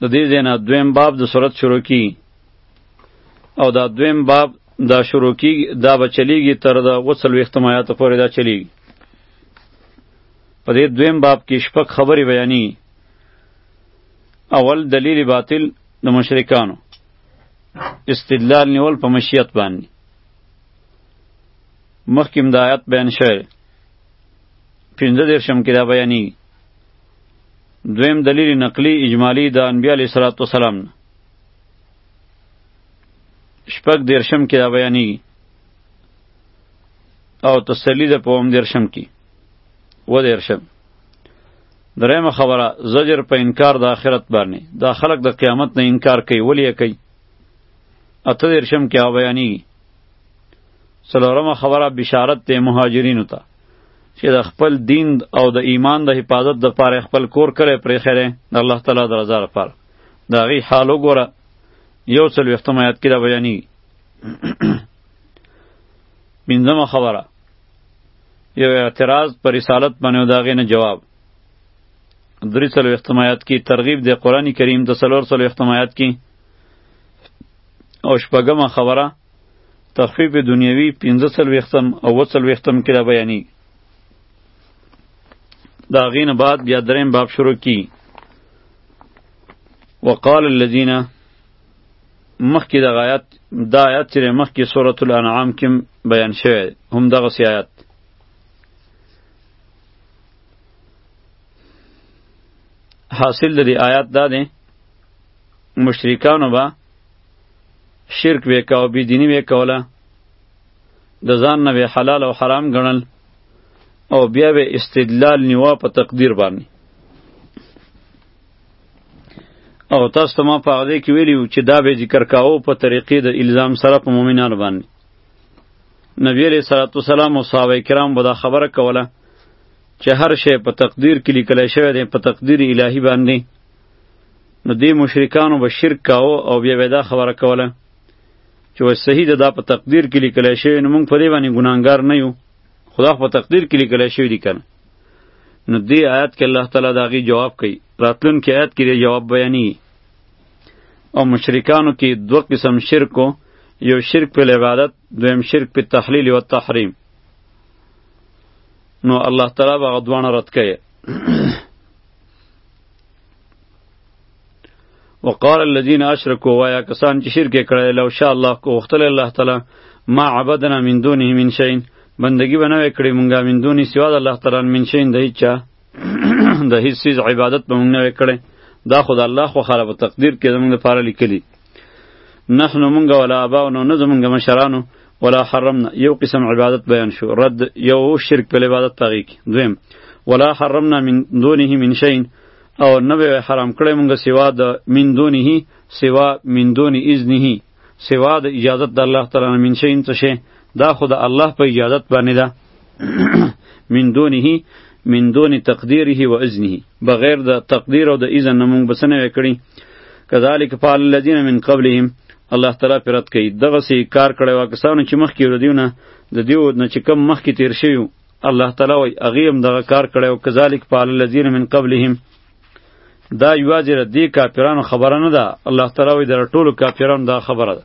د دې زینا دویم باب د صورت شروع کی او دا دویم باب دا شروع کی دا بچلیږي تر د وصل وختمایات پورې دا چلیږي په دې دویم باب کې شپږ خبرې بیانی اول دلیل باطل د مشرکانو استدلال نیول په مشیت باندې مخکیم د آیات بیان شوی پنځه دیرشم کې دا بیانیږي دویم دلیل نقلی اجمالی د انبیاء علیه الصلاۃ والسلام نه شپږ دیرشم کې دا بیانېږي او تسلی ده په اوم دیرشم کې و دیرشم درېیمه خبره زجر په انکار د آخرت باندې دا خلک د قیامت نه انکار کوي ولې یې کوي اته دیرشم کې هغه بیانېږي څلورمه خبره بشارت دی مهاجرینو ته چې د خپل دین او د ایمان د حفاظت د پاره خپل کور کړی پرې خره د الله تعالی د رضا لپاره د هغې حال وګوره یو څلوېښتم آیات کې دا بیانېږي پنځمه خبره یو اعتراض پر رسالت باندې او د هغې نه جواب درې څلوېښتم آیات کې ترغیب د قرآن کریم د څلور څلوېښتم آیات کې او شپږمه خبره تخفیف دنیوی پنځه څلوېښتم او اووه څلوېښتم کې را بیاني د هغې نه بعد بیا دریم باب شروع کی وقال الذین مخکې د آیات دا آیات چې مخکې سورۃ الانعام کې بیان شوی هم دغه سی آیات حاصل د دې آیات دا دی مشرکانو به شرک وې کاو بی دینی وې کوله د ځان نه وې حلال او حرام ګڼل او بیا وې استدلال نیوا په تقدیر باندې او تاسو ته ما په هغه کې ویلیو چې دا به ذکر کاوه په طریقې د الزام سره په مؤمنانو باندې نبی علیہ الصلوۃ والسلام او صحابه کرام به دا خبره کوله چې هر شی په تقدیر کې لیکل شوی دی په تقدیر الهی باندې نو دې مشرکانو به شرک کاوه او بیا به دا خبره کوله چې وای صحیح ده دا په تقدیر کې لیکل شوی نو موږ په دې باندې ګناهګار نه یو خدا په تقدیر کې لیکل شوی دی کنه نو دې آیات کې الله تعالی دا غي جواب کوي راتلون کې آیات کې جواب بیانې او مشرکانو کې دوه قسم شرک یو شرک په عبادت دویم شرک په تحلیل او تحریم نو الله تعالی به غدوانه رد کوي وقال الذين اشركوا وایا کسان چې شرک کړی لو شاء الله کو وختل الله تعالی ما عبدنا من دونه من شيء بندگی بنو کړی مونږه من دونه سوا د الله تعالی من شيء د هیڅ د هیڅ عبادت به مونږ نه کړی دا خدای الله خو خراب تقدیر کې زمونږ لپاره لیکلی نحن مونږ ولا اباونو نه زمونږ مشرانو ولا حرمنا یو قسم عبادت بیان شو رد یو شرک په عبادت پغی کی دویم ولا حرمنا من دونه من شین او نه به حرام کړی مونږ سوا د من دونه سوا من دون اذنه سوا د اجازت د الله تعالی من شین څه شی دا خو د الله په اجازت باندې ده من دونه من دون تقدیره و اذنه بغیر د تقدیر او د اذن نه مونږ بسنه وکړي کذالک فعل الذین من قبلهم الله تعالی پرد کوي دغه سی کار کړي وا کسانو چې مخکې ردیونه د دیو نه چې کم مخکې تیر شوی الله تعالی وای هغه هم دغه کار کړي او کذالک فعل الذین من قبلهم دا یوازې د دې کافرانو خبره نه ده الله تعالی وای د ټولو کافرانو دا خبره ده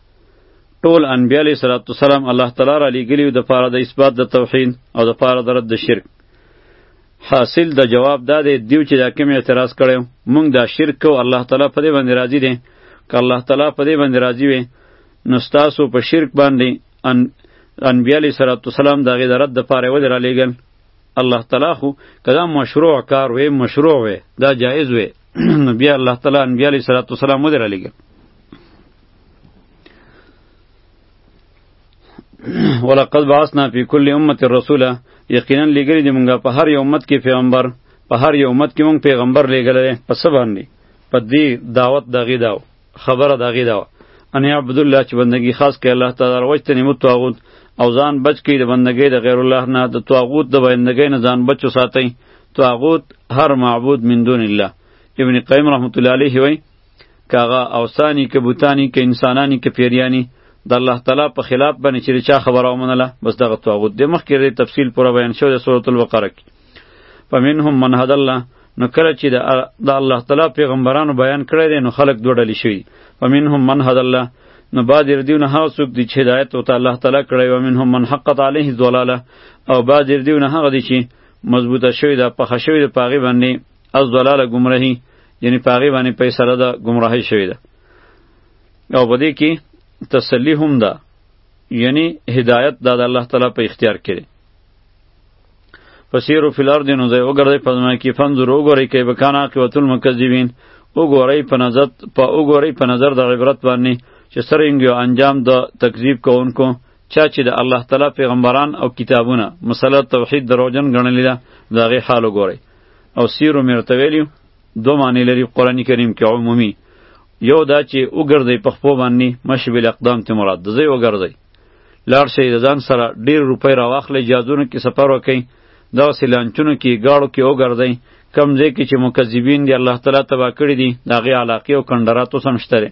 ټول انبیاء علیه الصلاۃ والسلام الله تعالی را لېږلي د پاره د اثبات د توحید او د پاره د رد د شرک حاصل د جواب دا دی دیو چې دا کوم اعتراض کړی مونږ دا شرک کو الله تعالی په دې باندې راضي دی که الله تعالی په دې باندې راضي وي نو ستاسو په شرک باندې ان انبیاء علیه الصلاۃ والسلام دغه د رد د پاره ولې را لېږل الله تعالی خو کدا مشروع کار وې مشروع وې دا جایز وې نو بیا الله تعالی انبیاء علیه الصلاۃ والسلام ودرلېږل ولقد بعثنا فی کل امه رسولا یقینا لګری دی مونږه په هر یو امت کې پیغمبر په هر یو امت کې مونږ پیغمبر لګل دی په څه باندې په دې دعوت دغه داو خبره دغه داو ان عبد الله چې بندگی خاص کړي الله تعالی وجته نیمو توغوت او ځان بچ کړي د بندګۍ د غیر الله نه د توغوت د بندګۍ نه ځان بچو ساتي توغوت هر معبود من دون الله ابن قیم رحمت الله علیه وی کاغه اوسانی که بوتانی که انسانانی که پیریانی د الله تعالی په خلاف باندې چې چا خبره ومنله بس دغه طاغوت د مخکې د تفصیل پوره بیان شوی د سورۃ البقره کې فمنهم من هدى الله نو کله چې د الله تعالی پیغمبرانو بیان کړی دی نو خلق دوه ډلې شوي فمنهم من هدى الله نو بعد ردیونه هغه څوک دي چې هدایت او الله تعالی کړی او منهم من حقت علیه الضلاله او بعد ردیونه هغه دي چې مضبوطه شوی ده پخه شوی ده پاغي باندې از دلاله گمراهی یعنی په هغې باندې فیصله ده ګمراهۍ شوې ده او په دې کې تسلی هم ده یعنی هدایت دا د الله تعالی په اختیار کې دی فسیرو فی الارض نو ځای وګرځئ په ځمکه کې فنظر وګورئ کیف کان عاقبت المکذبین وګورئ په نظر په وګورئ په نظر د عبرت باندې چې څرنګه یو انجام د تکذیب کوونکو چا چې د الله تعالی پیغمبران او کتابونه مسله توحید دروژن ګڼلی ده د هغې حال وګورئ او سیرو مې ورته ویلي دوه معنی لري قرآن کریم کې عمومي یو دا چې وګرځئ په خپو باندې مشي بالاقدام ته مراد د ځای وګرځئ لاړ شئ د ځان سره ډېر روپۍ راواخلئ جادونو کې سفر وکړئ دغسې لانچونو کې ګاړو کې وګرځئ کم ځای کې چې مکذبین دي الله تعالی تباه کړي دي د هغې علاقې او کنډراتو سم شته دی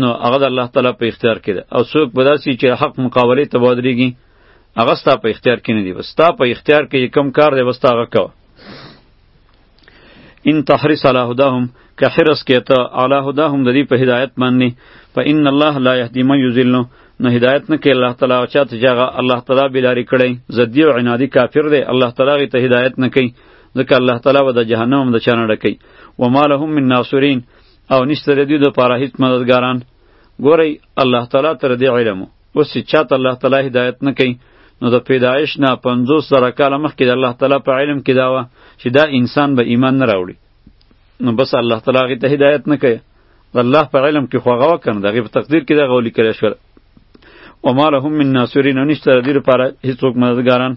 نو هغه د الله تعالی په اختیار کې ده او څوک به داسې چې حق مقابله ته ودرېږي هغه ستا په اختیار کې نه دی بس ستا په اختیار کې کم کار دی بس هغه کوه ان تحرس علی هداهم که حرس کې ته علی هداهم د دې په هدایت باندې فإن الله لا يهدي من يضل نو هدایت نه کوي الله تعالی او چاته چې هغه الله تعالی بلاري کړی زدی او عنادي کافر دی الله تعالی ته هدایت نه کوي ځکه الله تعالی به د جهنم هم د چانه ډکوي وما لهم من ناصرین او نشته د دوی دپاره هیڅ مددګاران ګورئ الله تعالی تر دې علم اوس چې چاته الله تعالی هدایت نه کوي نو د پیدایش نه پنځوس زره کاله مخکې د الله تعالی په علم کې دا وه چې دا انسان به ایمان نه راوړي نو بس الله تعالی هغې ته هدایت نه کوي د الله په علم کې خو هغه وه که نه د هغې په تقدیر کې دغه ولیکلی شول وما لهم من ناصرین او نشته د دوی لپاره هېڅوک مددګاران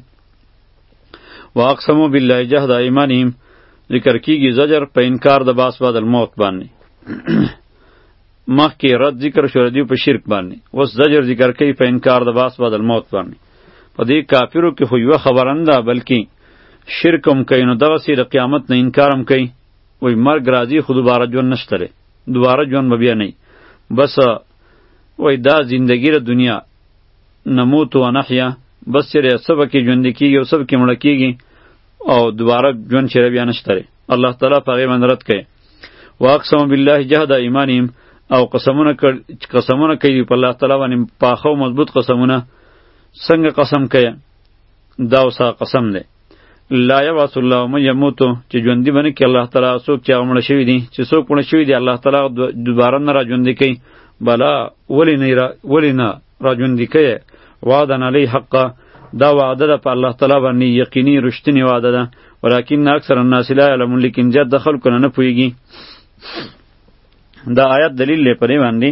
واقسمو بالله جهد ایمانهم ذکر کیږي زجر په انکار د باس بعد الموت باندې مخکې رد ذکر شو ردی په شرک باندې اوس زجر ذکر کوي په انکار د باس بعد الموت باندې په دې کافرو کې خو یو خبرنده بلکې شرک هم کوي نو دغه سي د قیامت نه انکار هم کوي وای مرګ راځي خو دوباره ژوند نشته لري دوباره ژوند به بیا نه بس وای دا زندگی د دنیا نموت و نحیا بس چې یو څه پکې ژوندي کېږي یو څه پکې مړه کېږي او دوباره ژوند چېرې بیا نشته دی الله تعالی په هغې باندې رد کوي واقسم بالله جهد ایمانهم او قسمونه قسمونه کوي په الله تعالی باندې پاخه او مضبوط قسمونه څنګه قسم کوي دا اوسه قسم دی لا یبعث الله من یموت چې ژوندي باندې کې الله تعالی څوک چې هغه مړه شوي دي چې څوک مړه شوي دي الله تعالی دوباره نه را ژوندي کوي بلا ولی نه ولی نه را ژوندي کړي وعدا علی حق دا وعده ده په الله تعالی باندې یقیني رښتینی وعده ده ولکن اکثر الناس لا علمون لیکن جد د خلکو نه پوهیږي دا آیات دلیل لري پرې باندې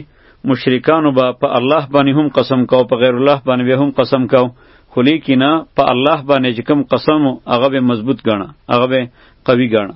مشرکانو به په الله باندې هم قسم کو په غیر الله باندې به هم قسم کو خو لیکنه په الله باندې چې کوم قسم هغه به مضبوط ګڼه هغه به قوي ګڼه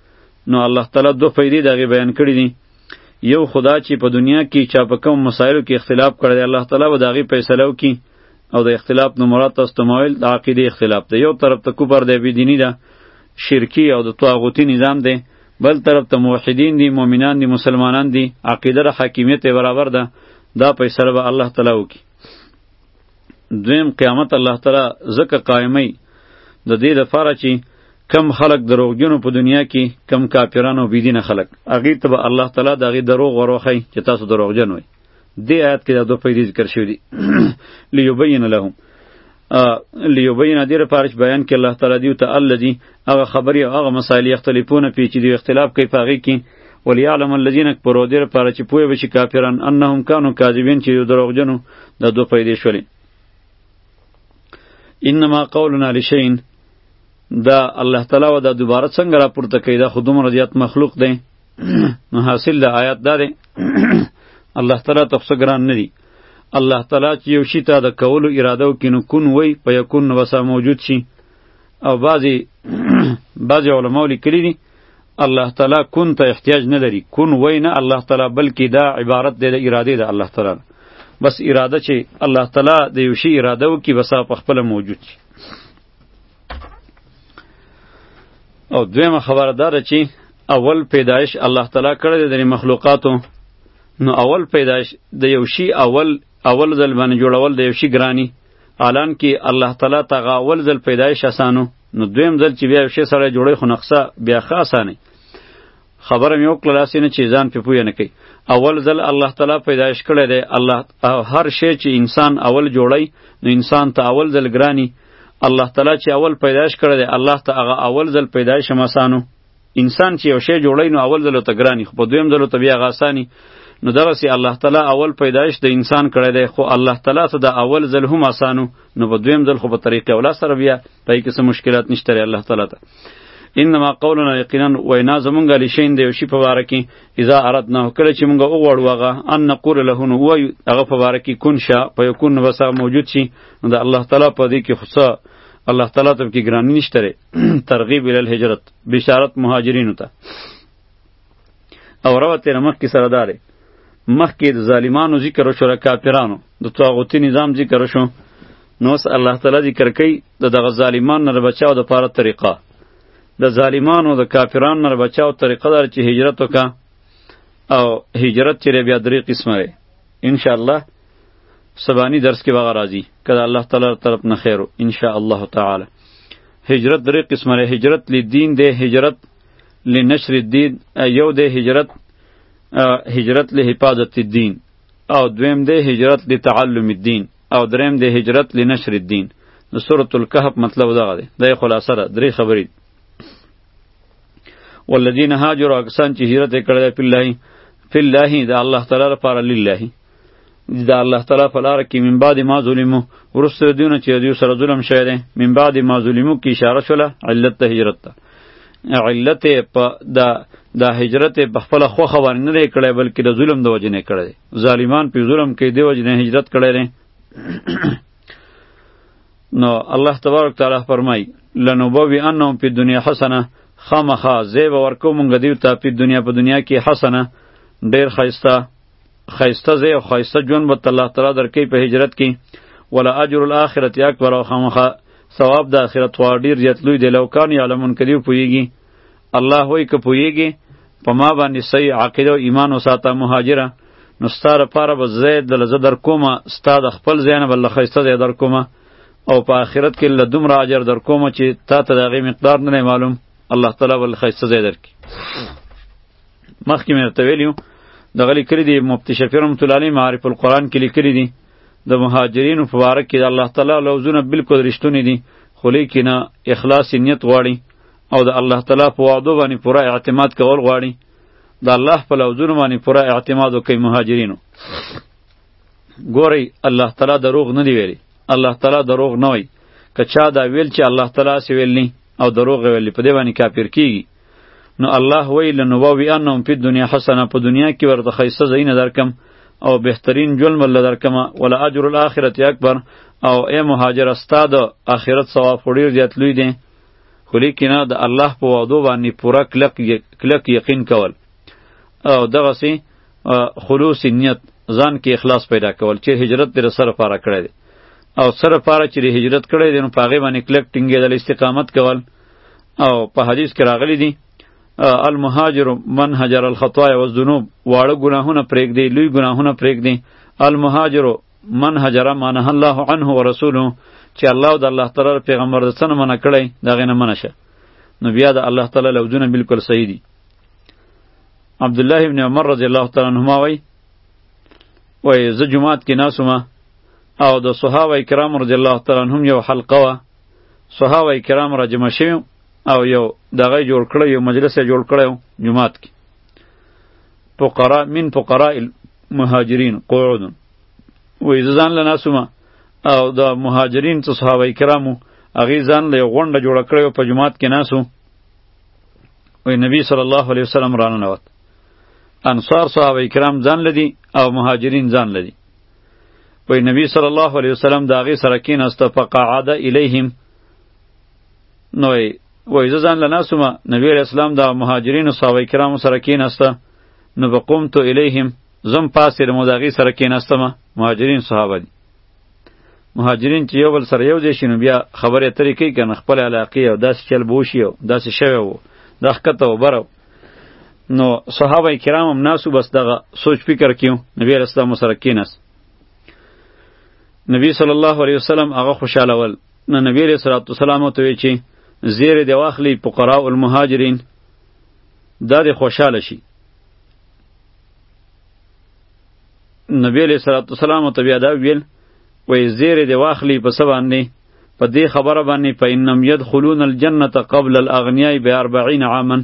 نو الله تعالی دوه فائدې د هغې بیان کړي دي یو خدا چې په دنیا کې چا په کوم مسایلو کې اختلاف کړی دی الله تعالی به د هغې فیصله وکړي او د اختلاف نه مراد تاسو ته مویل د عقیدې اختلاف دی یو طرف ته کفر دی بېدیني ده شرکي او د طاغوتي نظام دی بل طرف ته موحدین دي مؤمنان دي مسلمانان دي عقیده د حاکمیت برابر ده دا فیصله به الله تعالی وکړي دویم قیامت الله تعالی زکه قائمي د دې لپاره چې کم خلق دروغجنو په دنیا کې کم کافرانو بی دینه خلق اغه ته به الله تعالی دا غي دروغ وروخی چې تاسو دروغجن وي دې آیت کې دا دوه پیډې ذکر شوې دي لیبین لهم لیبین دیر پارش بیان کې الله تعالی دیو ته الذی هغه خبرې او هغه مسائل اختلافونه پیچیدي اختلاف کوي پاږي کې وليعلم الذين كفروا دې لپاره چې پوه به شي کافران انهم کانو کاذبین چې یو دروغجنو دا دوه پیدې شولې انما قولنا لشین دا الله تعالی و دا دوباره څنګه راپورته کوي دا خو دومره زیات مخلوق دی نو حاصل د آیات دا دی الله تعالی ته څه ګران نه دی الله تعالی چې یو شي ته د کولو اراده وکړي نو کون وای په یکون نو بسا موجود شي او بعضی بعضی علماو لیکلی دي الله تعالی کن ته احتیاج نه لري کن وای نه الله تعالی بلکې دا عبارت دی د اراده ده الله تعالی بس اراده چې الله تعالی د یو شی اراده وکي بس په خپل موجود شي او دویمه خبره دا ده چې اول پیدایش الله تعالی کړی دی د مخلوقاتو نو اول پیدایش د یو شی اول اول ځل باندې جوړول د یو شی ګرانی الان کې الله تعالی تغاول ځل پیدایش اسانو نو دویم ځل چې بیا یو شی سړی جوړوي خو نقشه بیا ښه اسانه خبره مې وکړه داسې نه چې ځان پې پوه نه کوي اول ځل الله تعالی پیدایش کړی دی الله هر شی چې انسان اول جوړی نو انسان ته اول ځل ګرانی الله تعالی چې اول پیدایش کړی دی الله ته هغه اول ځل پیدایش هم اسانو انسان چې یو شی جوړی نو اول ځلو ته ګرانی خو په دویم ځلو ته بیا هغه اسانی نو دغه سي الله تعالی اول پیدایش د انسان کړی دی خو الله تعالی ته د اول ځل هم اسانو نو په دویم ځل خو په طریقې اوله سره بیا پای کې څه مشکلات نشته لري الله تعالی ته انما قولنا یقینا وینا زمونږ لشین دی شی په واره کې اذا اردنا کله چې مونږ وغوړو هغه ان نقول له نو وای هغه په واره کې کن شا په یکون وسه موجود شي نو د الله تعالی په دې کې خصه الله تعالی ته کې ګرانی نشته ری ترغیب ال الهجرت بشارت مهاجرینو ته او روت تیر مخ کې سره داره مخ کې د ظالمانو ذکر شو را کافرانو د طاغوتی نظام ذکر شو نو اس الله تعالی ذکر کوي د دغه ظالمان نه بچاو د پاره طریقه د ظالمانو د کافرانو نه بچاو طریقه دار چې هجرت وکا او هجرت چې بیا درې قسمه ان شاء الله سبانی درس کې بغا راځي کله الله تعالی طرف نه خیرو ان شاء الله تعالی هجرت درې قسمه لري هجرت لدین دی هجرت لنشر الدین یو دی هجرت هجرت لحفاظت الدین او دویم دی هجرت لتعلم الدین او دریم دی هجرت لنشر الدین د سورۃ الکهف مطلب دغه دی د خلاصه ده درې خبرې والذین هاجروا اکسان چې هجرت کړی په الله په الله د الله تعالی لپاره لله دا الله تعالی په لار کې من بعد ما ظلمو ورسره دیونه چې دیو سره ظلم شوی دی من بعد ما ظلمو کې اشاره شوله علت ته هجرت ته علت په دا دا هجرت په خپل خوخه باندې نه کړی بلکې د ظلم د وجې نه کړی ظالمان په ظلم کې دی وجې نه هجرت کړی دی نو الله تبارک تعالی فرمای لنبوی انهم په دنیا حسنه خامخا زیب ورکو مونږ دیو ته په دنیا په دنیا کې حسنه ډیر خیسته خیسته زی او خیسته جون به الله تعالی درکې په هجرت کې ولا اجر الاخرت اکبر او خامخه ثواب د اخرت خو ډیر زیات لوی دی لو کان یعلمون کدی پویږي الله وای که پویږي په ما باندې صحیح عقیده او ایمان وساته مهاجره نو ستاره پاره به زید د لزه در کومه ستا د خپل زینب الله خیسته زید در کومه او په آخرت کې له دومره اجر در کومه چې تا ته د هغې مقدار نه معلوم الله تعالی ول خیسته زید درکړي مخکې مې درته ویلي وو دغه لیکلي دي مفتي شفیع رحمت الله علیه معارف القرآن کې لیکلي دي د مهاجرینو په باره کې د الله تعالی لوزونه بالکل رښتونی دي خو لیکنه اخلاص نیت غواړي او د الله تعالی په وعدو باندې پوره اعتماد کول غواړي د الله په لوزونه باندې پوره اعتماد وکړي مهاجرینو ګوري الله تعالی دروغ نه دی ویلي الله تعالی دروغ نه وایي که چا دا ویل چې الله تعالی سې ویل او دروغ ویل په دې باندې کافر کیږي نو الله وی لنبوئنهم فی الدنیا حسنه په دنیا کې ورته ښایسته ځایونه درکم او بهترین ژوند ول درکم ولا اجر الاخرت اکبر او ای مهاجر استاد اخرت ثواب ډیر زیات لوی دی خو لیکنه د الله په وعدو باندې پوره کلک کلک یقین کول او دغه سي خلوص نیت ځان کې اخلاص پیدا کول چې هجرت در سره پاره کړی دی او سره پاره چې هجرت کړی دی نو پاغه باندې کلک ټینګېدل استقامت کول او په حدیث کې راغلی دی المهاجر من هجر الخطايا والذنوب واړه ګناهونه پرېږ دی لوی ګناهونه پرېږ دی المهاجر من هجر ما نه الله عنه ورسوله چې الله د الله تعالی پیغمبر د څنګه منع کړي دا غینه منع شه نو بیا د الله تعالی لوزونه بالکل صحیح دي عبد الله ابن عمر رضی الله تعالی عنهما وای وای زه جمعات کې ناسومه او د صحابه کرام رضی الله تعالی عنهم یو حلقه وا صحابه کرام را جمع شوي او یو دغه جوړ کړی یو مجلس یې جوړ کړی جماعت کې فقراء من فقراء المهاجرین قعود و ځان له ناسومه او د مهاجرین څخه صحابه کرامو هغه ځان له غونډه جوړ کړی په جماعت کې ناسو وی نبی صلی الله علیه وسلم رانه نوت انصار صحابه کرام ځان لدی او مهاجرین ځان لدی وی نبی صلی الله علیه وسلم دا غي سره کیناسته فقعد الیهم نو وی ځان لناسمه نبی علیہ السلام دا مهاجرین او صحابه کرام سره کیناسته نو بقومت الیهم زم پاسې د مداغي سره کیناستم مهاجرین صحابه دي مهاجرین چې یو بل سره یو ځای شنو بیا خبرې ترې کوي کنه خپل علاقې او داسې چل بوشي او داسې شوی وو دا ښکته وبره نو صحابه کرام هم ناسو بس دغه سوچ فکر کیو نبی علیہ السلام سره کیناس نبی صلی الله علیه وسلم هغه خوشاله ول نو نبی علیہ الصلوۃ والسلام ته وی چې زیر دی واخلی فقراء المهاجرین دا دی خوشاله شي نبی علیہ الصلوۃ والسلام ته بیا دا ویل وای زیر دی واخلی په سبا باندې په دې خبره باندې په انم يدخلون الجنه قبل الاغنياء ب 40 عاما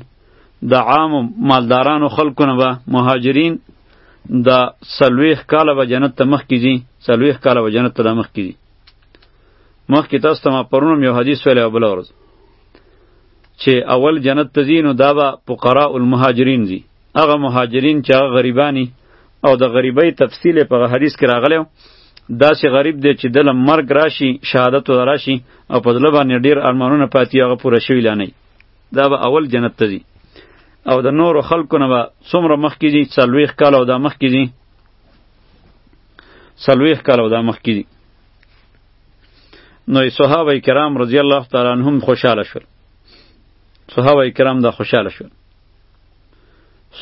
د عام مالدارانو خلکو نه به مهاجرین د سلويخ کاله به جنت ته مخ کیږي سلويخ کاله به جنت ته مخ کیږي مخ کی تاسو ته ما پرونم یو حدیث ویل او بل ورځ چې اول جنت ته ځینو دا به فقراء المهاجرین دي هغه مهاجرین چې هغه غریبانی او د غریبۍ تفصیل په حدیث کې راغلی داسې غریب دی چې دله مرګ راشي شهادت ور راشي او په دله باندې ډیر ارمانونه پاتې هغه پوره شوی لانی دا به اول جنت ته ځي او د نورو خلکو نه به څومره مخکې ځي څلوېښت کاله او دا مخکې ځي څلوېښت کاله او دا مخکې ځي نو صحابه کرام رضی الله تعالی عنهم خوشاله شول صحابه کرام دا خوشاله شول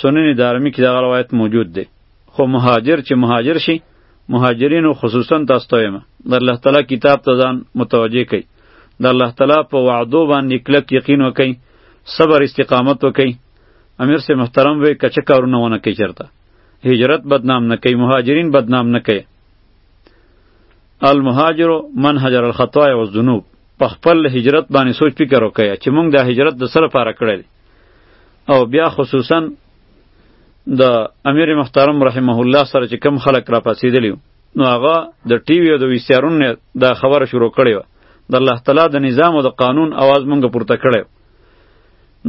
سنن دارمی کې دغه روایت موجود دی خو مهاجر چې مهاجر شي مهاجرینو خصوصا تاسو ته وایم د الله تعالی کتاب ته ځان متوجه کړئ د الله تعالی په وعدو باندې کلک یقین وکړئ صبر استقامت وکړئ امیر سے محترم وې کچه کارونه ونه کوي چرته هجرت بدنام نه کوي مهاجرین بدنام نه کوي المهاجر من هجر الخطايا والذنوب په خپل هجرت باندې سوچ فکر وکړئ چې موږ د هجرت د سره پاره کړی او بیا خصوصا د امیر محترم رحمه الله سره چې کم خلک را پاسېدلی نو هغه د ټي وي او د ویسیارون نه دا خبره شروع کړې وه د الله تعالی د نظام او د قانون اواز مونږ پورته کړی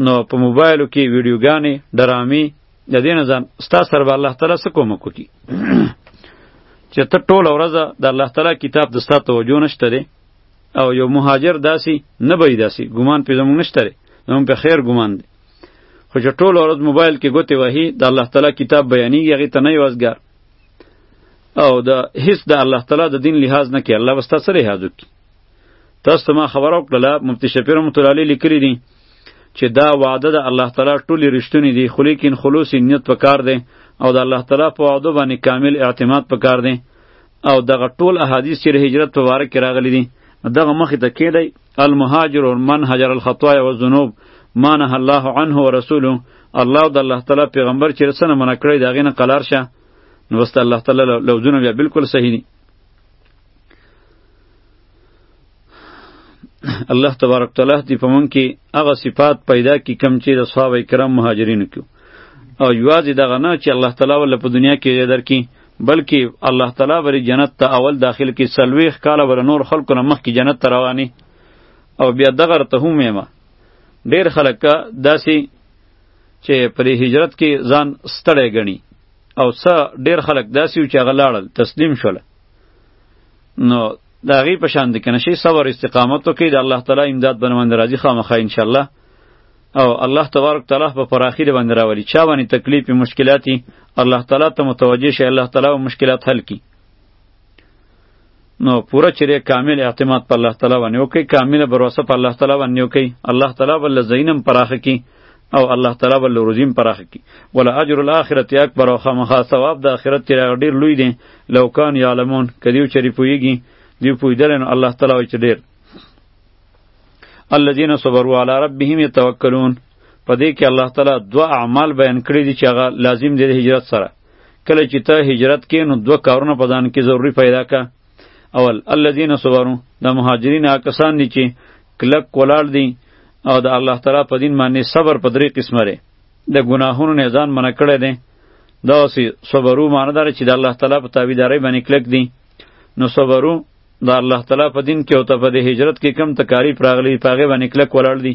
نو په موبایلو کې ویډیوګانې ډرامې د دې نه ځان ستا سره به الله تعالی څه کومک وکړي چې ته ټوله ورځ د الله تعالی کتاب د ستا توجه نشته دی او یو مهاجر داسي نه بې داسي ګمان په زمونږ نشته لري نو په خیر ګمان دی خو چې ټول ورځ موبایل کې ګوتې وهي د الله تعالی کتاب بیانېږي هغې ته نه یوازګار او د هیڅ د الله تعالی د دین لحاظ نه کوي الله به ستا څه لحاظ وکړي تاسو ته ما خبره وکړله مفتي شفیع رحمت الله علیه لیکلي دي چې دا وعده د الله تعالی ټولې رښتونې دي خو لیکن خلوص نیت پکار دی او د الله تعالی په وعده باندې کامل اعتماد پکار دی او دغه ټول احادیث چې هجرت په باره کې راغلي دي دغه مخې ته کېدی المهاجر من هجر الخطایا والذنوب ما نه الله عنه ورسوله الله او د الله تعالی پیغمبر چې رسنه منع کړی دا غینه قلار شه نو واست الله تعالی لوزونه بیا بالکل صحیح دي الله تبارک تعالی دی په مونږ کې هغه صفات پیدا کی کم چې د صحابه کرام مهاجرینو کې او یوازې دغه نه چې الله تعالی ول په دنیا کې درکې بلکې الله تعالی وری جنت ته اول داخل کې سلويخ کاله ور نور خلکو نه مخکې جنت ته رواني او بیا دغه ته هم ما ډیر خلک داسې چې پرې هجرت کې ځان ستړی غني او څه ډیر خلک داسې چې غلاړل تسلیم شول نو دا غي په شان دي کنه شي صبر استقامت وکي د الله تعالی امداد بنوند راځي خامخا ان شاء الله او الله تبارک تعالی په پراخي دی باندې راولي چا باندې تکلیف مشکلاتي الله تعالی ته متوجه شي الله تعالی مشکلات حل کی نو پورا چیرې کامل اعتماد په الله تعالی باندې وکي کامل باور په الله تعالی باندې وکي الله تعالی ول زینم پراخه کی او الله تعالی بل روزیم پراخ کی ولا اجر الاخرت اکبر او خامخا ثواب د اخرت تیر ډیر لوی دی لو کان یعلمون کدیو چری پویږي دیو پویدل نو الله تعالی وچ ډیر الذين صبروا على ربهم يتوکلون په دې کې الله تعالی دوا اعمال بیان کړی دي چې هغه لازم دي د هجرت سره کله چې ته هجرت کې نو دوه کارونه په ځان کې ضروری پیدا کړه اول الذين صبروا د مهاجرین کسان دي چې کلک ولاړ دي او د الله تعالی په دین باندې صبر په درې قسمه لري د ګناهونو نه ځان منع کړی دی دا سی صبرو معنی داره چې د الله تعالی په تابعداري باندې کلک دي نو صبرو د الله تعالی په دین کې او ته په دې هجرت کې کم تکالیف راغلي پاغه باندې کلک ولاړ دي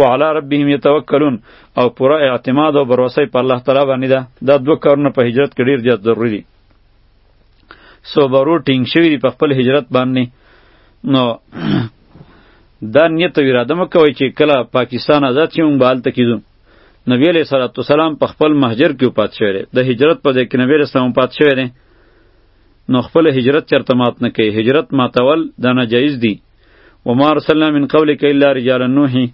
وعلى ربهم يتوکلون او پوره اعتماد او بروسه په الله تعالی باندې ده دا دوه کارونه په هجرت کې ډیر زیات ضروری دي صبرو ټینګ شوی دی په خپل هجرت باندې نو دا نیت او اراده مو کوي چې کله پاکستان آزاد شي موږ به هلته کیدو نبی علیه صلوات والسلام په خپل مهجر کې پات شوی دی د هجرت په ځای کې نبی علیه السلام پات شوی دی نو خپل هجرت چرته مات نه کوي هجرت ماتول دا ناجایز دی وما ارسلنا من قبلک الا رجالا نوحی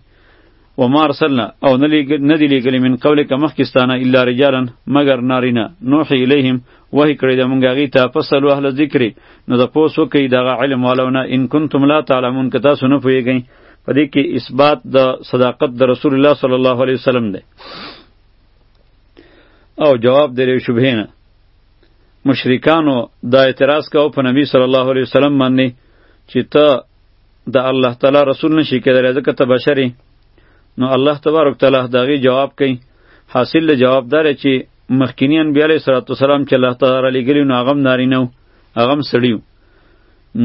و ما ارسلنا او نه دی لیږلی من قبل که مخکې ستانه الا رجالا مګر نارینه نوحي الیهم وحی کړی د مونږ هغې ته فسلو اهل ذکرې نو د پوس وکړي دغه علم والونه ان کنتم لا تعلمون که تاسو نه پوهېږئ په دې کې اثبات د صداقت د رسول الله صلی الله علیه وسلم دی او جواب دی له شبهې نه مشرکانو دا اعتراض کاوه په نبی صلی الله علیه وسلم باندې چې ته د الله تعالی رسول نشي کېدلی ځکه ته بشر نو الله تبارک تعالی د هغې جواب کوي حاصل له جواب دا دی چې مخکیني انبیا علیه صلات وسلام چې الله تعالی رالیږلي نو هغه هم نارینه و هغه هم سړي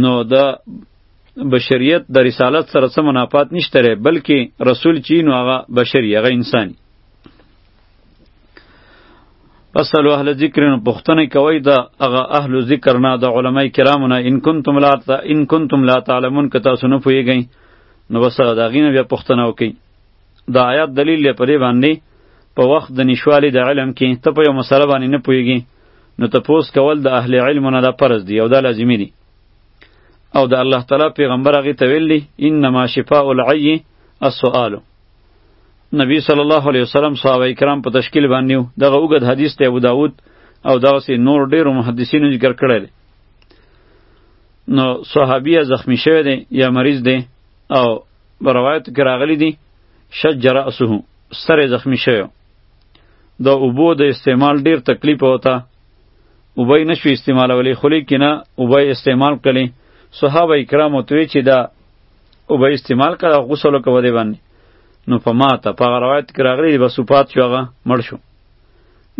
نو د بشریت د رسالت سره څه منافات نشته بلکې رسول چی نو هغه بشری هغه انسانی اصل اهل ذکر نه پښتنه کوي دا هغه اهل ذکر نه د علماي کرامو نه ان کنتم لا تا ان کنتم لا تعلمون که تاسو نه پوهیږئ نو بس هغه دا غینه بیا پښتنه وکي دا آیات دلیل لري پرې باندې په وخت د نشوالي د علم کې ته په یو مسله باندې نه پوهیږي نو ته پوس کول د اهل علم نه دا فرض دی او دا لازمي دی او د الله تعالی پیغمبر هغه ته ویلی انما شفاء العی السؤال نبی صلی الله علیه وسلم صحابه کرام په تشکیل باندې وو دغه اوږد حدیث ته ابو داود او دغسې نور ډېرو محدثینو ذکر کړی دی نو صحابیه زخمی شوی دی یا مریض دی او په روایتو کې راغلی دی شج رأسه سر یې زخمی شوی د اوبو د استعمال ډېر تکلیف وته اوبه یې نشوی استعمالولی خو لیکنه اوبه یې استعمال کړلې صحابه کرامو ته چې دا او به استعمال کړه غسل کوو دی باندې نو په ماته په روایت کې راغلی بس پات شو هغه مړ شو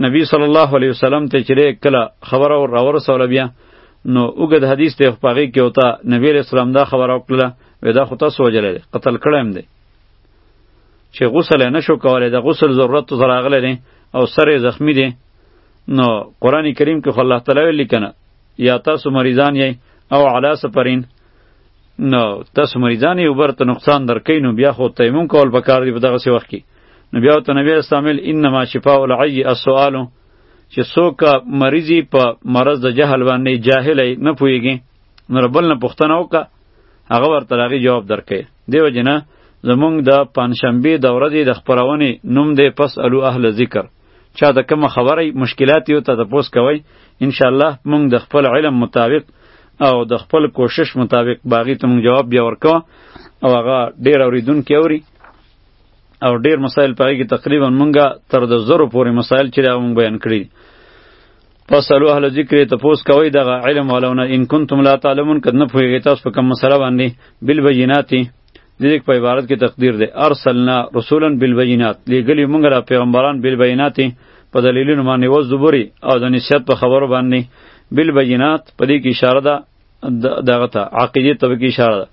نبی صلی الله علیه وسلم ته چې کله خبره ور راور سول بیا نو وګد حدیث ته خپاغي کې وتا نبی علیہ السلام دا خبره وکړه ودا خو تاسو وجل قتل کړم دی چې غسل نه شو کولای د غسل ضرورت ته راغلی دی او سره زخمی دی نو قران کریم کې الله تعالی لیکنه یا تاسو مریضان یې او علا سفرین نو تاسو مریضان یو بر ته نقصان درکې نو بیا خو تیمم کول پکار دی په دغه سی وخت کې نو بیا ته نبی استعمال انما شفاء العی السؤال چې څوک مریضی په مرض د جهل باندې جاهل نه پویږي نو ربل نه پښتنه وکا هغه ورته راغی جواب درکې دیو جنا زمونږ د پنځشنبه دوره دی د خبرونه نوم دی پس الو اهل ذکر چا د کوم خبرې مشکلات یو ته تاسو کوي ان شاء الله موږ د خپل علم مطابق او د خپل کوشش مطابق باغی ته موږ جواب بیا ورکو او هغه ډیر اوریدونکو اوري او ډیر مسائل پای کې تقریبا مونږه تر د زرو پورې مسائل چې دا مونږ بیان کړی فصلو اهل ذکر ته پوس کوي دغه علم ولونه ان کنتم لا تعلمون کدن پوهیږئ تاسو په کوم مسله باندې بالبیناتی دې په عبارت کې تقدیر دی ارسلنا رسولا بالبينات لګلی مونږ را پیغمبران بالبينات په دلیلونو باندې و زبری او د نسیت په خبرو باندې بالبينات په دې کې اشاره ده دغه ته عقیده ته کې اشاره ده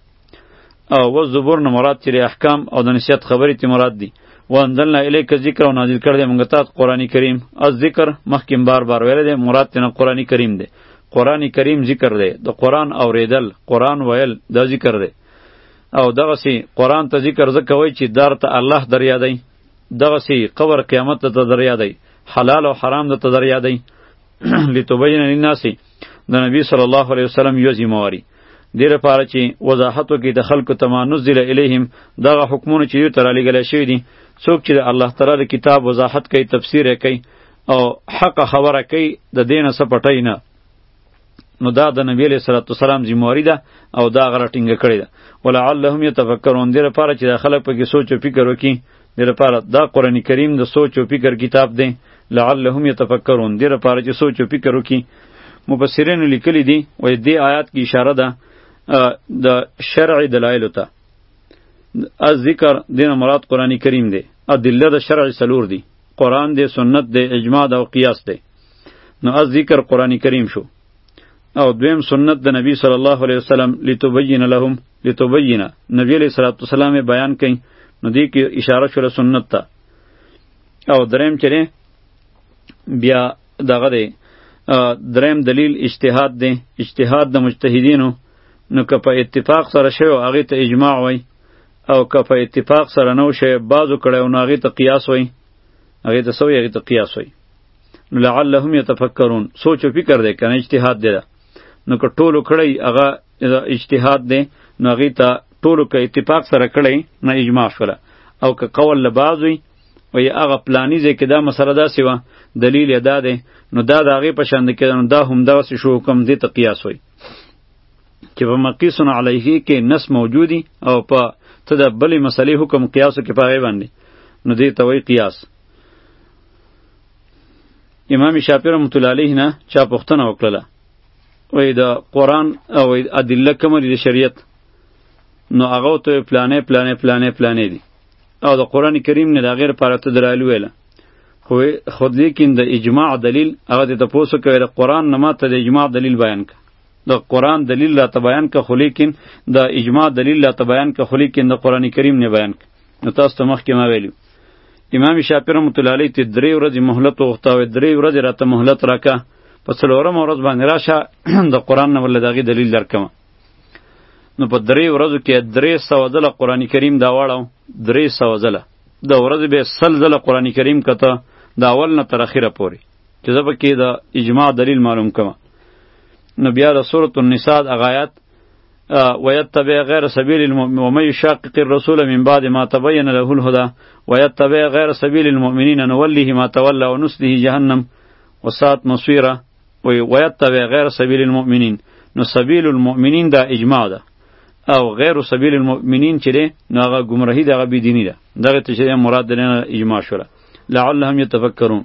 او و زبر نه مراد چې احکام او د نسیت خبرې ته مراد دي وانزلنا الیک ذکر او نازل کړ دې مونږ ته قرآنی کریم از ذکر مخکې بار بار ویل دي مراد تنه قرآنی کریم دی قرآنی کریم ذکر دی د قرآن اوریدل قرآن ویل دا ذکر دی او دغه سي قران ته ذکر زکوي چې دار ته الله دریا دی دغه سي قبر قیامت ته دریا دی حلال او حرام ته دریا دی لتبین للناس د نبی صلی الله علیه وسلم یو ذمہواری دې لپاره چې وضاحت وکړي د خلکو ته ما نزل الیهم دغه حکمونه چې دوی ته رالیږل شوي دي څوک چې د الله تعالی د کتاب وضاحت کوي تفسیر یې کوي او حق خبره کوي د دینه څه پټوي نه نو دا د نبی علیہ الصلوۃ والسلام ذمہواری ده او دا غره ټینګه کړی ده ولعلهم یتفکرون دې لپاره چې د خلک په کې سوچ او فکر وکړي دې لپاره دا قران کریم د سوچ او فکر کتاب دی لعلهم یتفکرون دې لپاره چې سوچ او فکر وکړي مفسرین لیکلی دي وای دې آیات کې اشاره ده د شرع دلایل ته از ذکر دین مراد قران کریم دی ادله د شرع سلور دی قران دی سنت دی اجماع دی او قیاس دی نو از ذکر قرآن کریم شو او دویم سنت د نبی صلی الله علیه وسلم لتبین لهم لتبین نبی علیہ الصلوۃ والسلام بیان کین نو دی کې اشاره شوله سنت ته او دریم چره بیا دغه دی دریم دلیل اجتهاد دی اجتهاد د مجتهدینو نو که په اتفاق سره شی او هغه ته اجماع وای او که په اتفاق سره نو شی بازو کړه او هغه ته قیاس وای هغه ته سوی هغه ته قیاس وای نو لعلهم یتفکرون سوچ او فکر دی کنه اجتهاد دی نو که ټولو کړی هغه اجتهاد دی نو هغه ته ټولو که اتفاق سره کړی نه اجماع شوله او که قول له بعض وي او یا هغه پلانی ځای کې دا مسله داسې وه دلیل یې دا دی نو دا د هغې په شان د کېده نو دا همدغسې شو حکم دې ته قیاس وایي چې په مقیسن علیه کې نس موجودی او په ته د بلې مسلې حکم قیاسو کې په هغې باندې نو دې ته وایي قیاس امام شافعی رحمت الله علیه نه چا پوښتنه وکړه وای دا قران او ادله کوم دي د شریعت نو هغه ته پلانې پلانې پلانې پلانې دي او د قران کریم نه د غیر پاره ته درایل ویل خو خود لیکن د اجماع دلیل هغه ته پوسو کوي د قران نه ماته د اجماع دلیل بیان کړه د قران دلیل را ته بیان که خو لیکن د اجماع دلیل را ته بیان که خو لیکن د قران کریم نه بیان که نو تاسو ته مخکې ما ویلو امام شافعي رحمت الله علیه ته درې ورځې مهلت وغوښته او درې ورځې راته مهلت راکه په څلورم ورځ باندې راشه د قرآن نه ولې دغې دلیل درکم نو په درې ورځو کې درې سوه ځله قرآن کریم دا واړو درې سوه ځله د ورځې به سل ځله قرآن کریم کته د اول نه تر اخره پورې چې زه پکې د اجماع دلیل معلوم کړم نو بیا د سورة النساء هغه آیات ويتبع غير سبيل المؤمن ومن يشاقق الرسول من بعد ما تبين له الهدى ويتبع غير سبيل المؤمنين نوله ما تولى ونسله جهنم وساعت مصيره ويتبع غير سبيل المؤمنين نو سبيل المؤمنين دا اجماع ده او غیر سبیل المؤمنین چې دی نو هغه ګمراهي دغه بې دیني ده دغه ته چې مراد د اجماع شوله لعلهم یتفکرون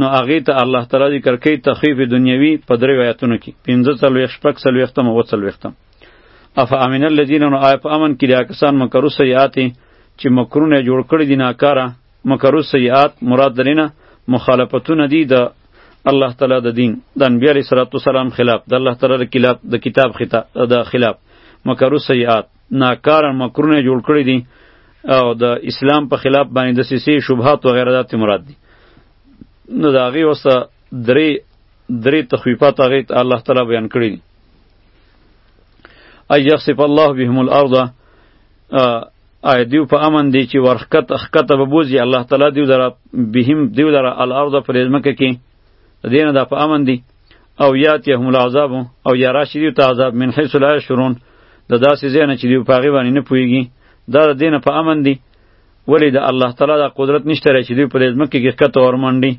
نو هغه ته الله تعالی ذکر کوي تخفیف دنیوي په درې آیاتونو کې 15 څلوېښ شپږ څلوېښتم او څلوېښتم اف امن الذین نو آیا په امن کې دا کسان مکرو سیئات چې مکرونه جوړ کړی دي ناکاره مکرو سیئات مراد درینه مخالفتونه دي د الله تعالی د دین د انبیاء علیه السلام خلاف د الله تعالی د کتاب د کتاب خطاب د خلاف مکرو سیئات ناکاره مکرونه جوړ کړی دي او د اسلام په خلاف باندې د سیسی شبهات و غیره دات مراد دي نو دا غي وسه درې درې تخویفات هغه ته الله تعالی بیان کړی دي ای یخسف الله بهم الارض آیا دیو په امن دی چې ورخکت اخکت به بوزي الله تعالی دیو دره بهم دیو دره الارض پر ځمکه کې دینه دا په امن دی او یاتیهم العذاب او یا راشي دیو ته عذاب من حیث لا یشعرون د داسې ځای نه چې دیو په هغې باندې نه پوهېږي دا د دې نه په امن دي ولې د الله تعالی دا قدرت نشته دی چې دوی په دې ځمکې کې ښکته ورمنډي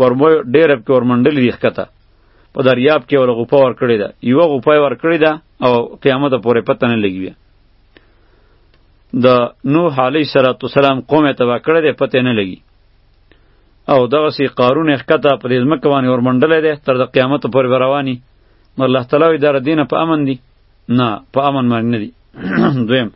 ورمو ډېره پکې ورمنډلي دي ښکته په دریاب کې ورله غوپه ورکړې ده یوه غوپه یې ورکړې ده او قیامت پورې پته نه لګي بیا د نوح علیه السلام قوم یې تباه کړی دی پته نه لګي او دغه سی قارون اخکته پر ځمکه باندې ورمنډلې ده تر د قیامت پورې رواني نو الله تعالی وی دار دینه په امن دي نه په امن باندې نه دي دویم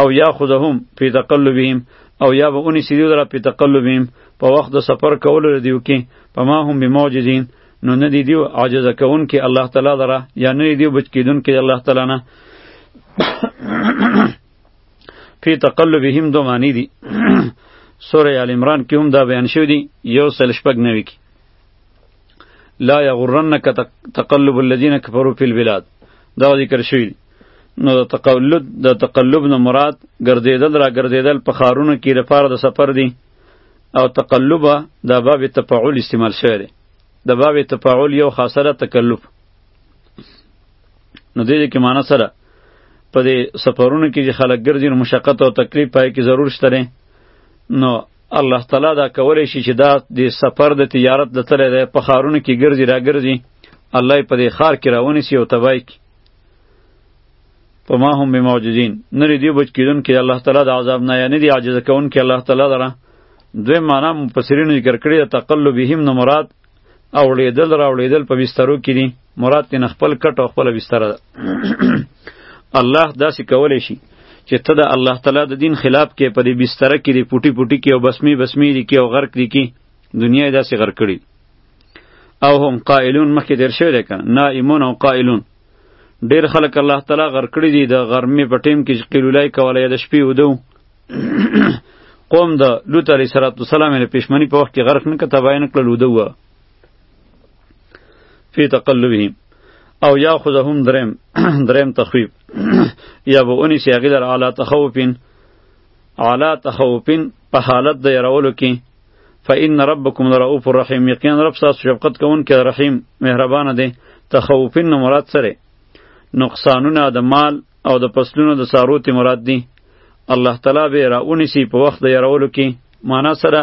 او یاخذهم فی تقلبهم او یا به اونی سیدیو در په تقلبهم په وخت د سفر کولو دیو کې په ما هم به معجزین نو نه دی دیو عاجز کون کې الله تعالی دره یا نه دی دیو بچ کیدون کې الله تعالی نه فی تقلبهم دو معنی دی سوره ال عمران کې هم دا بیان شوی دی یو سل شپږ نوي کې لا یغرنک تقلب الذین کفروا فی البلاد دا ذکر شوی دی نو د تقلب د تقلب نه مراد ګرځیدل را ګرځیدل په خارونو کې د پاره د سفر دی او تقلب د باب تفاعل استعمال شوی دی د باب تفاعل یو خاصره تکلف نو دې دې کې معنی سره په دې سفرونو کې چې خلک ګرځي نو مشقت او تکلیف پای کې ضرور شته نو الله تعالی دا کولی شي چې دا د سفر د تجارت د تللی دی په ښارونو کې ګرځي را ګرځي الله یې په دې ښار کې راونیسي او تباه کړي په ما هم بمعجزین نه لري دوی بچ کېدونکي د الله تعالی د عذاب نه یا نه دي عاجزه کوونکي الله تعالی لره دویم معنا مفسرینو ذکر کړې د تقلبهم نه مراد اوړېدل راوړېدل په بسترو کې دي مراد تین خپل کټ او خپل بستر ده الله داسې کولای شي چې ته د الله تعالی د دین خلاف کې په دې بستر کې دی پوټي پوټي کې او بسمی بسمی دی کې او غرق دی کې دنیا داسې غرق کړي او هم قائلون مخکې دیر شوی دی کنه نائمون او قائلون ډیر خلک الله تعالی غرق کړي دي د غرمې په ټیم کې قیلولای کولای د شپې ودو قوم د لوط علیه السلام له پښمنی په وخت کې غرق نه کته باین کړل وده و فی تقلبهم او یا خذهم درم درم تخویب یا به اونی سی غیر اعلی تخوفین اعلی تخوفین په حالت د يرولو کې فإن ربکم رؤوف الرحیم یقینا رب تاسو شفقت کوونکی رحیم مهربان دی تخوفین مراد سره نقصانونه د مال او د پسلونو د سارو تی مراد دی الله تعالی به را اونیسی په وخت د یارولو کې معنا سره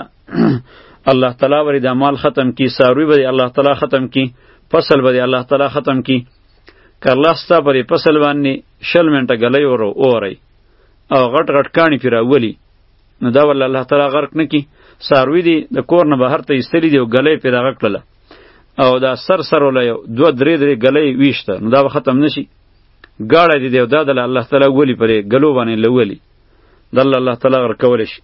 الله تعالی وری د مال ختم کی ساروی به الله تعالی ختم کی فصل به الله تعالی ختم کی که الله ستا پر فصل باندې شل منټه غلې ورو اوري او غټ غټ کانی پیرا ولی نو دا ول الله تعالی غرق نکی ساروی دی د کور نه بهر ته ایستلی دی او غلې پیدا غکړه او دا سر سر ولې دو درې درې غلې ویشته نو دا ختم نشي ګاړه دي دی او دا د الله تعالی ولی پرې ګلو باندې لولي د الله الله تعالی ور کول شي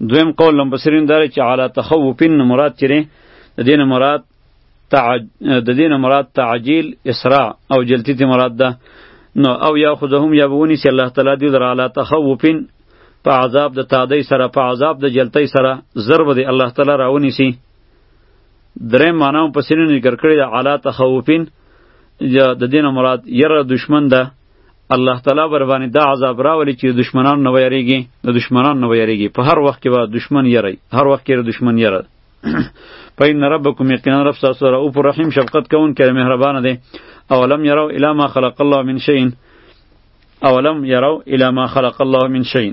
دویم قول لم بصرین دار چې علا تخوفین مراد چیرې د دین مراد تعج... د دین مراد تعجیل اسراء او جلتی ته مراد ده نو او یا خودهم یا بونی سی الله تعالی دی در علا تخوفین په عذاب د تادی سره په عذاب د جلتی سره ضرب دی الله تعالی راونی سی درې معنا په سینې ذکر کړی د اعلی تخوفین یا د دین مراد یره دشمن ده الله تعالی بر باندې دا عذاب راولي چې دشمنان نه ویریږي د دشمنان نه ویریږي په هر وخت کې به دشمن یری هر وخت کې دشمن یره پاین ربکم یقینا رب تاسو را او پر رحیم شفقت کون کړي مهربان دي اولم یرو الی ما خلق الله من شیء اولم یرو الی ما خلق الله من شیء